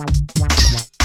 Wow, wow, wow.